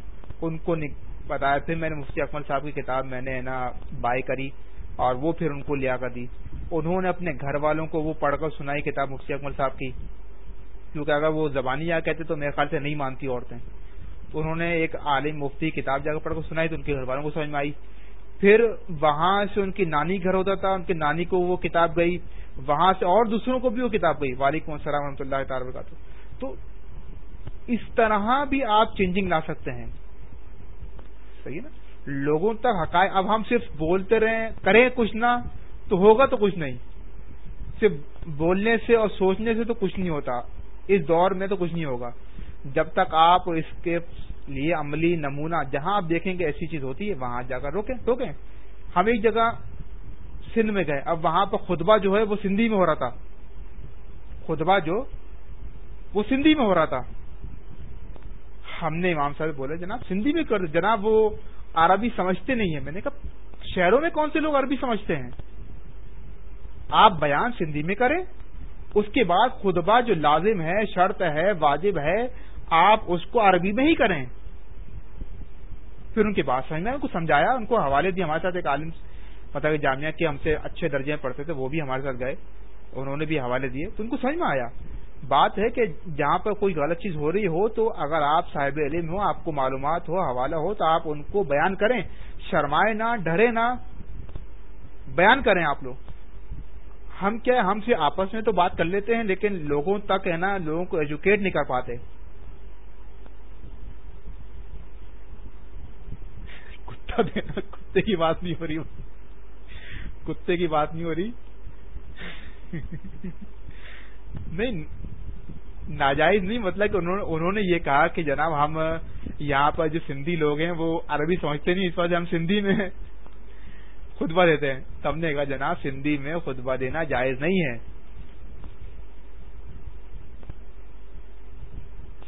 Speaker 2: ان کو بتایا۔ پھر میں نے مفتی اکمل صاحب کی کتاب میں نے نا بائی کری اور وہ پھر ان کو لیا کر دی۔ انہوں نے اپنے گھر والوں کو وہ پڑھ کر سنائی کتاب مفتی اکمل صاحب کی۔ کیونکہ اگر وہ زبانی یا کہتے تو میرے خیال سے نہیں مانتی عورتیں۔ تو انہوں نے ایک عالم مفتی کتاب جا کر پڑھ کر سنائی تو ان کے گھر والوں کو سمجھ میں آئی۔ پھر وہاں سے ان کی نانی گھر ہوتا تھا، ان کی نانی کو وہ کتاب گئی۔ وہاں سے اور دوسروں کو بھی وہ کتاب گئی۔ وعلیکم السلام و رحمۃ اللہ تعالی تو اس طرح بھی آپ چینجنگ لا سکتے ہیں۔ صحیح نا؟ لوگوں تک حقائق، اب ہم صرف بولتے رہیں کریں کچھ نہ، تو ہوگا تو کچھ نہیں۔ صرف بولنے سے اور سوچنے سے تو کچھ نہیں ہوتا۔ اس دور میں تو کچھ نہیں ہوگا۔ جب تک آپ اس کے لیے عملی نمونہ، جہاں آپ دیکھیں گے ایسی چیز ہوتی ہے، وہاں جا کر روکیں روکیں۔ ہم ایک جگہ سندھ میں گئے۔ اب وہاں پر خطبہ جو ہے وہ سندھی میں ہو رہا تھا۔ خطبہ جو وہ سندھی میں ہو رہا تھا۔ ہم نے امام صاحب بولے جناب سندھی میں کر، جناب وہ عربی سمجھتے نہیں ہیں۔ میں نے کہا، شہروں میں کون سے لوگ عربی سمجھتے ہیں؟ آپ بیان سندھی میں کریں، اس کے بعد خطبہ جو لازم ہے، شرط ہے، واجب ہے، آپ اس کو عربی میں ہی کریں۔ پھر ان کی بات سمجھنا ان کو سمجھایا، ان کو حوالے دیے ہمارے ساتھ ایک عالم پتا کہ جامعہ کے ہم سے اچھے درجے میں پڑھتے تھے، وہ بھی ہمارے ساتھ گئے، انہوں نے بھی حوالے دیے۔ تو ان کو سمجھ میں آیا۔ بات ہے کہ جہاں پر کوئی غلط چیز ہو رہی ہو تو اگر آپ صاحب علم ہو، آپ کو معلومات ہو، حوالہ ہو، تو آپ ان کو بیان کریں۔ شرمائے نہ، ڈرے نہ، بیان کریں آپ لوگ۔ ہم کیا ہم سے آپس میں تو بات کر لیتے ہیں، لیکن لوگوں تک ہے نا، لوگوں کو ایجوکیٹ نہیں کر پاتے۔ کتا دینا، کتے کی بات نہیں ہو رہی۔ کتے کی بات نہیں ہو رہی۔ نہیں ناجائز نہیں مطلب کہ انہوں نے یہ کہا کہ جناب ہم یہاں پر جو سندھی لوگ ہیں، وہ عربی سمجھتے نہیں، اس وجہ ہم سندھی میں [LAUGHS] خطبہ دیتے ہیں۔ تب نے کہا جناب سندھی میں خطبہ دینا جائز نہیں ہے۔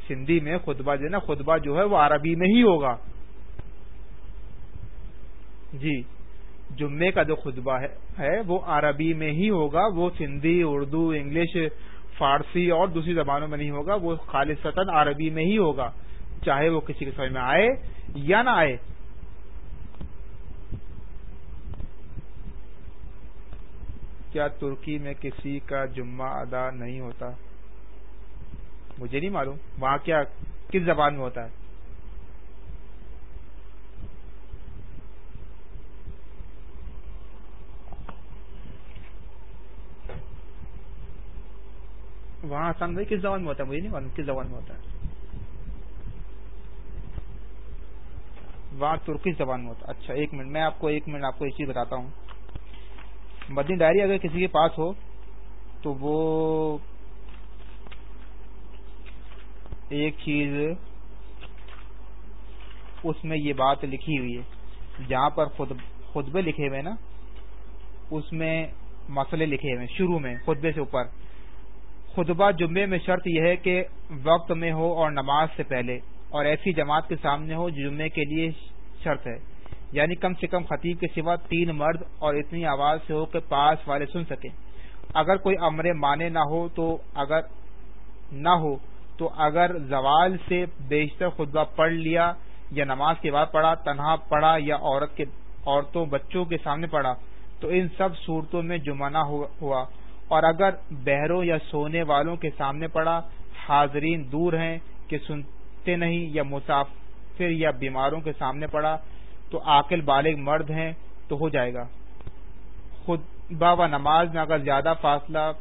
Speaker 2: سندھی میں خطبہ دینا، خطبہ جو ہے وہ عربی میں ہی ہوگا۔ جی جمعے کا جو خطبہ ہے، وہ عربی میں ہی ہوگا، وہ سندھی، اردو، انگلش فارسی اور دوسری زبانوں میں نہیں ہوگا، وہ خالصتاً عربی میں ہی ہوگا، چاہے وہ کسی کے سمجھ میں آئے یا نہ آئے۔ کیا ترکی میں کسی کا جمعہ ادا نہیں ہوتا؟ مجھے نہیں معلوم، وہاں کیا، کس زبان میں ہوتا ہے؟ وہاں آسان بھائی کس زبان میں ہوتا ہے، مجھے نہیں معلوم کس زبان میں ہوتا ہے۔ وہاں ترکی زبان میں ہوتا ہے۔ اچھا ایک منٹ، میں آپ کو ایک منٹ، آپ کو ایک چیز بتاتا ہوں۔ مدنی ڈائری اگر کسی کے پاس ہو تو وہ ایک چیز اس میں یہ بات لکھی ہوئی ہے۔ جہاں پر خطبے لکھے ہوئے نا، اس میں مسئلے لکھے ہوئے شروع میں، خطبے سے اوپر۔ خطبہ جمعے میں شرط یہ ہے کہ وقت میں ہو اور نماز سے پہلے اور ایسی جماعت کے سامنے ہو جو جمعے کے لیے شرط ہے۔ یعنی کم سے کم خطیب کے سوا تین مرد اور اتنی آواز سے ہو کہ پاس والے سن سکیں۔ اگر کوئی امر مانے نہ ہو تو اگر نہ ہو تو اگر زوال سے بیشتر خطبہ پڑھ لیا یا نماز کے بعد پڑھا، تنہا پڑھا یا عورت کے، عورتوں بچوں کے سامنے پڑھا تو ان سب صورتوں میں جمعہ نہ ہوا۔ اور اگر بہروں یا سونے والوں کے سامنے پڑا، حاضرین دور ہیں کہ سنتے نہیں یا مسافر یا بیماروں کے سامنے پڑا، تو عاقل بالغ مرد ہیں تو ہو جائے گا۔ خود و نماز میں اگر زیادہ فاصلہ،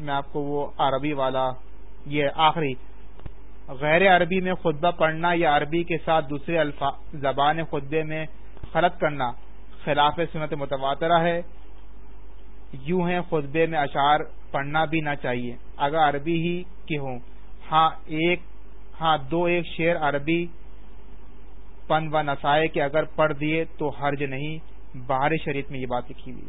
Speaker 2: میں آپ کو وہ عربی والا، یہ آخری۔ غیر عربی میں خطبہ پڑھنا یا عربی کے ساتھ دوسرے زبان خطبے میں خلط کرنا خلاف سنت متواترہ ہے۔ یوں ہیں خطبے میں اشعار پڑھنا بھی نہ چاہیے۔ اگر عربی ہی کے ہوں۔ ہاں ایک ہاں دو، ایک شعر عربی پن و نسائے کے اگر پڑھ دیے تو حرج نہیں۔ باہر شریف میں یہ بات لکھی ہوئی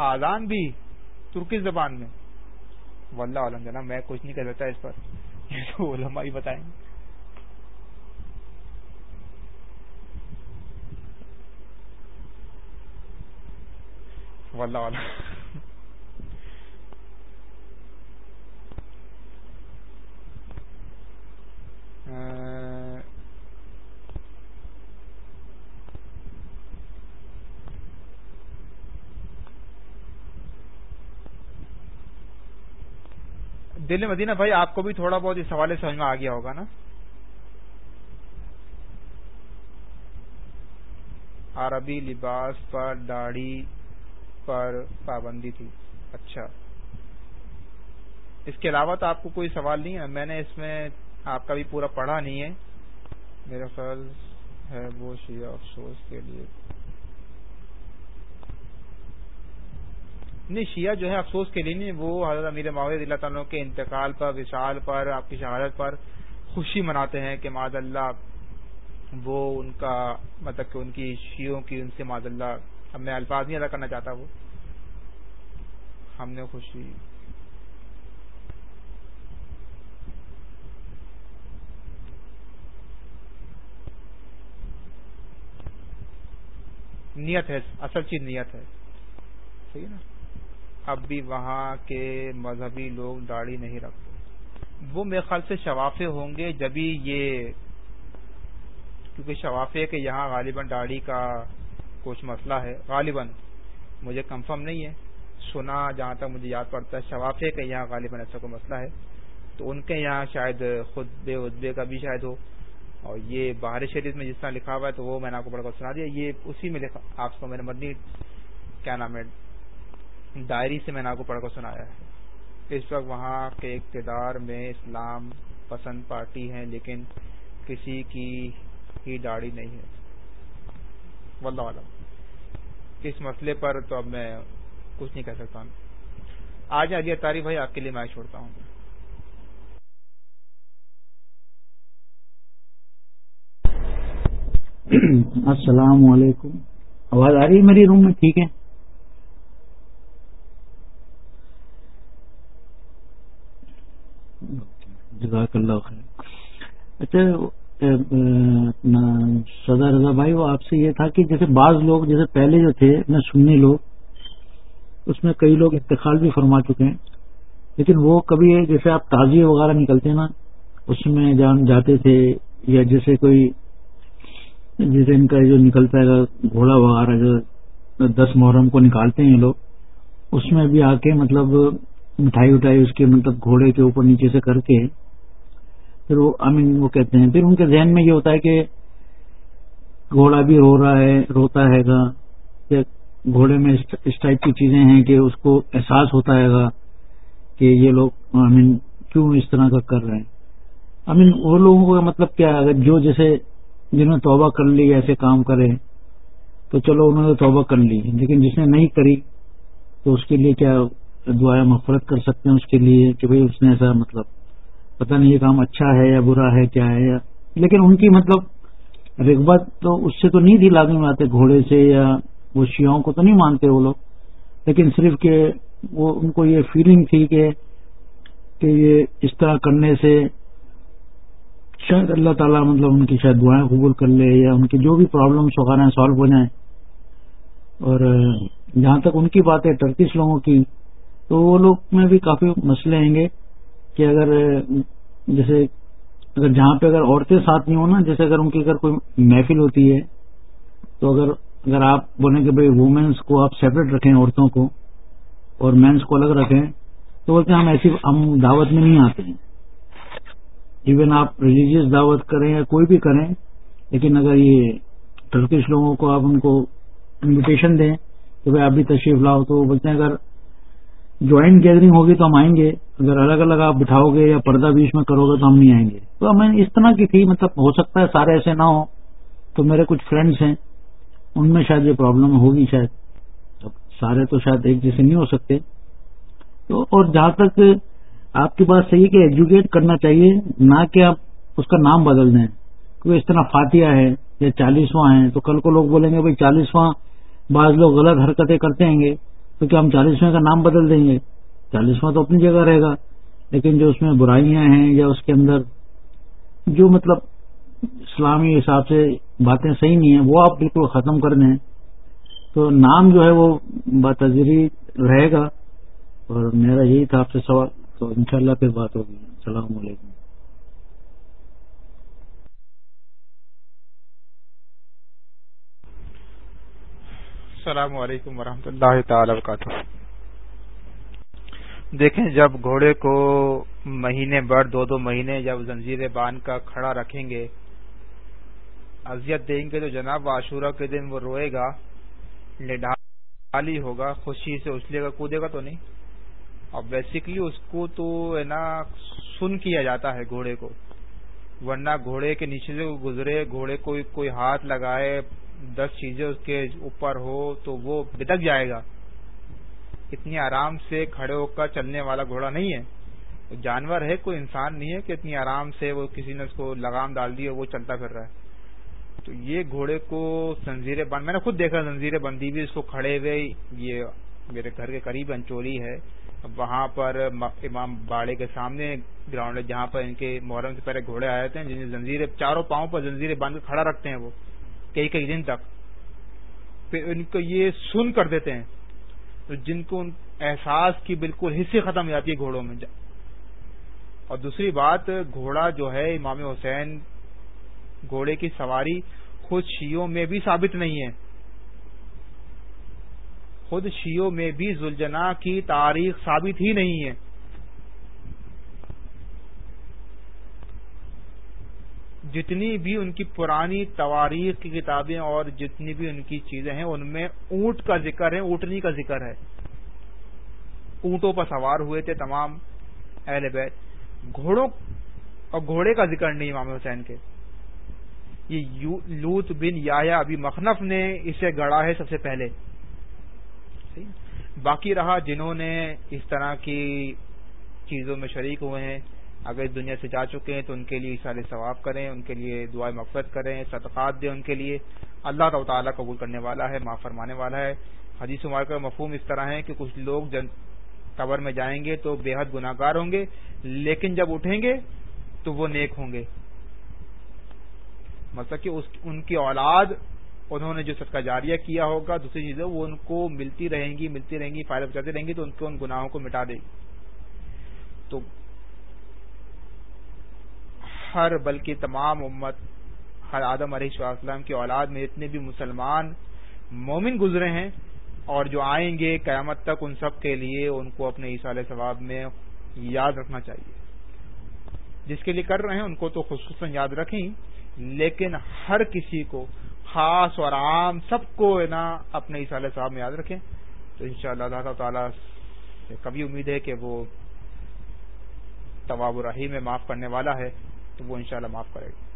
Speaker 2: آزان بھی ترکی زبان میں۔ واللہ عالم جناب، میں کچھ نہیں کر سکتا اس پر۔ یہ تو علماء ہی بتائیں۔ گے واللہ عالم۔ دل مدینہ، بھائی آپ کو بھی تھوڑا بہت اس حوالے سمجھ میں آ گیا ہوگا نا۔ عربی لباس پر داڑھی پر پابندی تھی۔ اچھا۔ اس کے علاوہ تو آپ کو کوئی سوال نہیں ہے۔ میں نے اس میں آپ کا بھی پورا پڑھا نہیں ہے۔ میرا خیال ہے وہ شیعہ افسوس کے لیے۔ نہیں شیعہ جو ہے افسوس کے لیے نہیں، وہ حضرت امیر اللہ تعالیٰ کے انتقال پر وشال پر، آپ کی شہادت پر خوشی مناتے ہیں کہ ماد اللہ وہ ان کا مطلب کہ ان کی شیعوں کی، ان سے ماد اللہ اب میں الفاظ نہیں ادا کرنا چاہتا وہ۔ ہم نے خوشی۔ نیت ہے، اصل چیز نیت ہے۔ صحیح نا؟ اب بھی وہاں کے مذہبی لوگ داڑھی نہیں رکھتے۔ وہ میرے خیال سے شوافے ہوں گے جبھی یہ، کیونکہ شوافے کے یہاں غالباً داڑھی کا کچھ مسئلہ ہے۔ غالباً، مجھے کنفرم نہیں ہے۔ سنا جہاں تک مجھے یاد پڑتا ہے، شوافے کے یہاں غالباً ایسا کوئی مسئلہ ہے۔ تو ان کے یہاں شاید خود بے ادبے کا بھی شاید ہو۔ اور یہ باہر شریف میں جس طرح لکھا ہوا ہے، تو وہ میں نے آپ کو بڑا سنا دیا۔ یہ اسی میں لکھا، آپ کو میں نے مرنی کیا نام ہے؟ ڈائری سے میں نے آپ کو پڑھ کر سنایا ہے۔ اس وقت وہاں کے اقتدار میں اسلام پسند پارٹی ہے لیکن کسی کی ہی داڑھی نہیں ہے۔ واللہ عالم۔ اس مسئلے پر تو اب میں کچھ نہیں کہہ سکتا۔ ہوں آج علی تاریخ بھائی آپ کے لیے میں چھوڑتا ہوں۔
Speaker 3: السلام علیکم۔ آواز آ رہی ہے میری روم میں؟ ٹھیک ہے۔ جزاک اللہ خیر۔ اچھا سدا رضا بھائی، وہ آپ سے یہ تھا کہ جیسے بعض لوگ، جیسے پہلے جو تھے، نہ سننے لوگ، اس میں کئی لوگ انتقال بھی فرما چکے ہیں۔ لیکن وہ کبھی جیسے آپ تازی وغیرہ نکلتے ہیں نا، اس میں جان جاتے تھے، یا جیسے کوئی، جیسے ان کا جو نکلتا ہے، گھوڑا وغیرہ جو دس محرم کو نکالتے ہیں لوگ، اس میں بھی آ کے مطلب مٹھائی وٹھائی اس کے مطلب گھوڑے کے اوپر نیچے سے کر کے پھر وہ امین وہ کہتے ہیں۔ پھر ان کے ذہن میں یہ ہوتا ہے کہ گھوڑا بھی رو رہا ہے، روتا ہے گا۔ یا گھوڑے میں اس ٹائپ کی چیزیں ہیں کہ اس کو احساس ہوتا ہے گا کہ یہ لوگ امین کیوں اس طرح کا کر رہے ہیں۔ امین وہ لوگوں کا مطلب کیا ہے؟ اگر جو جیسے جنہوں نے توبہ کر لی، ایسے کام کرے، تو چلو انہوں نے توبہ کر لی۔ لیکن جس نے نہیں کری، تو اس کے لیے کیا دعائیں مفرت کر سکتے ہیں اس کے لیے کہ بھئی اس نے ایسا مطلب پتہ نہیں یہ کام اچھا ہے یا برا ہے، کیا ہے، یا لیکن ان کی مطلب رغبت تو اس سے تو نہیں تھی لازمی آتے گھوڑے سے یا وہ شیاؤں کو تو نہیں مانتے وہ لوگ، لیکن صرف کہ وہ ان کو یہ فیلنگ تھی کہ کہ یہ اس طرح کرنے سے شاید اللہ تعالیٰ مطلب ان کی شاید دعائیں قبول کر لے یا ان کی جو بھی پرابلمس وغیرہ ہیں سالو ہو جائیں۔ اور جہاں تک ان کی بات ہے ٹرکش لوگوں کی تو وہ لوگ میں بھی کافی مسئلے آئیں گے کہ اگر، جیسے اگر جہاں پہ اگر عورتیں ساتھ نہیں ہوں نا جیسے اگر ان کی اگر کوئی محفل ہوتی ہے، تو اگر اگر آپ بولیں کہ بھائی وومینس کو آپ سیپریٹ رکھیں عورتوں کو اور مینس کو الگ رکھیں، تو بولتے ہیں ہم ایسی، ہم دعوت میں نہیں آتے ہیں۔ ایون آپ ریلیجیس دعوت کریں یا کوئی بھی کریں، لیکن اگر یہ ٹرکش لوگوں کو آپ ان کو انویٹیشن دیں کہ بھائی ابھی تشریف لاؤ، تو بولتے ہیں اگر جوائنٹ گیدرنگ ہوگی تو ہم آئیں گے، اگر الگ الگ آپ بٹھاؤ گے یا پردہ بیچ میں کرو گے تو ہم نہیں آئیں گے۔ تو ہمیں اس طرح کی تھی مطلب ہو سکتا ہے سارے ایسے نہ ہو تو میرے کچھ فرینڈس ہیں، ان میں شاید یہ پرابلم ہوگی شاید۔ سارے تو شاید ایک جیسے نہیں ہو سکتے۔ تو اور جہاں تک آپ کی بات صحیح ہے کہ ایجوکیٹ کرنا چاہیے، نہ کہ آپ اس کا نام بدل دیں۔ کیونکہ اس طرح فاتحہ ہے یا چالیسواں ہے، تو کل کو لوگ بولیں گے، بھائی چالیسواں، بعض لوگ غلط حرکتیں کرتے ہیں گے۔ تو کیا ہم چالیسویں کا نام بدل دیں گے۔ چالیسواں تو اپنی جگہ رہے گا، لیکن جو اس میں برائیاں ہیں یا اس کے اندر جو مطلب اسلامی حساب سے باتیں صحیح نہیں ہیں، وہ آپ بالکل ختم کر دیں۔ تو نام جو ہے وہ باتری رہے گا۔ اور میرا یہی تھا آپ سے سوال، تو انشاءاللہ پھر بات ہوگی۔ السلام علیکم۔
Speaker 2: السلام علیکم ورحمۃ اللہ تعالی وبرکاتہ۔ دیکھیں، جب گھوڑے کو مہینے بھر، دو دو مہینے جب زنجیر باندھ کا کھڑا رکھیں گے، اذیت دیں گے، تو جناب عاشورہ کے دن وہ روئے گا ڈالی ہوگا، خوشی سے اچھلے گا کودے گا تو نہیں۔ اور بیسکلی اس کو تو ہے نا، سن کیا جاتا ہے گھوڑے کو۔ ورنہ گھوڑے کے نیچے سے گزرے، گھوڑے کو کوئی ہاتھ لگائے دس چیزیں اس کے اوپر ہو تو وہ بتک جائے گا۔ اتنی آرام سے کھڑے ہو کر چلنے والا گھوڑا نہیں ہے۔ جانور ہے، کوئی انسان نہیں ہے کہ اتنی آرام سے وہ کسی نے اس کو لگام ڈال دی اور وہ چلتا پھر رہا ہے۔ تو یہ گھوڑے کو زنجیریں بند میں نے خود دیکھا زنجیریں بندی بھی، اس کو کھڑے ہوئے یہ میرے گھر کے قریب انچولی ہے۔ وہاں پر امام باڑے کے سامنے گراؤنڈ ہے، جہاں پر ان کے محرم سے پہلے گھوڑے آئے تھے جن زنجیریں چاروں پاؤں پر زنجیریں باندھ کے کھڑا رکھتے ہیں وہ۔ کئی کئی دن تک۔ پھر ان کو یہ سن کر دیتے ہیں۔ جن کو احساس کی بالکل حصے ختم ہو جاتی ہے گھوڑوں میں۔ اور دوسری بات، گھوڑا جو ہے، امام حسین گھوڑے کی سواری خود شیوں میں بھی ثابت نہیں ہے۔ خود شیوں میں بھی زلجنا کی تاریخ ثابت ہی نہیں ہے۔ جتنی بھی ان کی پرانی تواریخ کی کتابیں اور جتنی بھی ان کی چیزیں ہیں، ان میں اونٹ کا ذکر ہے، اونٹنی کا ذکر ہے۔ اونٹوں پر سوار ہوئے تھے تمام اہل بیت۔ گھوڑوں اور گھوڑے کا ذکر نہیں امام حسین کے۔ یہ لوت بن یا ابھی مخنف نے اسے گڑا ہے سب سے پہلے۔ باقی رہا جنہوں نے اس طرح کی چیزوں میں شریک ہوئے ہیں۔ اگر اس دنیا سے جا چکے ہیں تو ان کے لیے اشارے ثواب کریں، ان کے لیے دعائیں مفت کریں، صدقات دیں ان کے لیے۔ اللہ تعالیٰ قبول کرنے والا ہے، معاف فرمانے والا ہے۔ حدیث عمار کا مفہوم اس طرح ہے کہ کچھ لوگ جن قبر میں جائیں گے تو بے حد گناہ گار ہوں گے، لیکن جب اٹھیں گے تو وہ نیک ہوں گے۔ مطلب کہ ان کی اولاد، انہوں نے جو صدقہ جاریہ کیا ہوگا، دوسری چیزیں وہ ان کو ملتی رہیں گی، ملتی رہیں گی، فائدہ بچاتی رہیں گی تو ان کو، ان گناہوں کو مٹا دے گی۔ تو ہر بلکہ تمام امت، ہر آدم علیہ السلام کی اولاد میں اتنے بھی مسلمان مومن گزرے ہیں اور جو آئیں گے قیامت تک ان سب کے لیے ان کو اپنے عیسال ثواب میں یاد رکھنا چاہیے۔ جس کے لیے کر رہے ہیں ان کو تو خصوصاً یاد رکھیں، لیکن ہر کسی کو خاص اور عام سب کو نا اپنے عیسال صاحب میں یاد رکھیں۔ تو ان شاء اللہ تعالی تعالیٰ سے کبھی امید ہے کہ وہ طواب الرحیم میں معاف کرنے والا ہے۔ تو وہ انشاءاللہ معاف کرے گا۔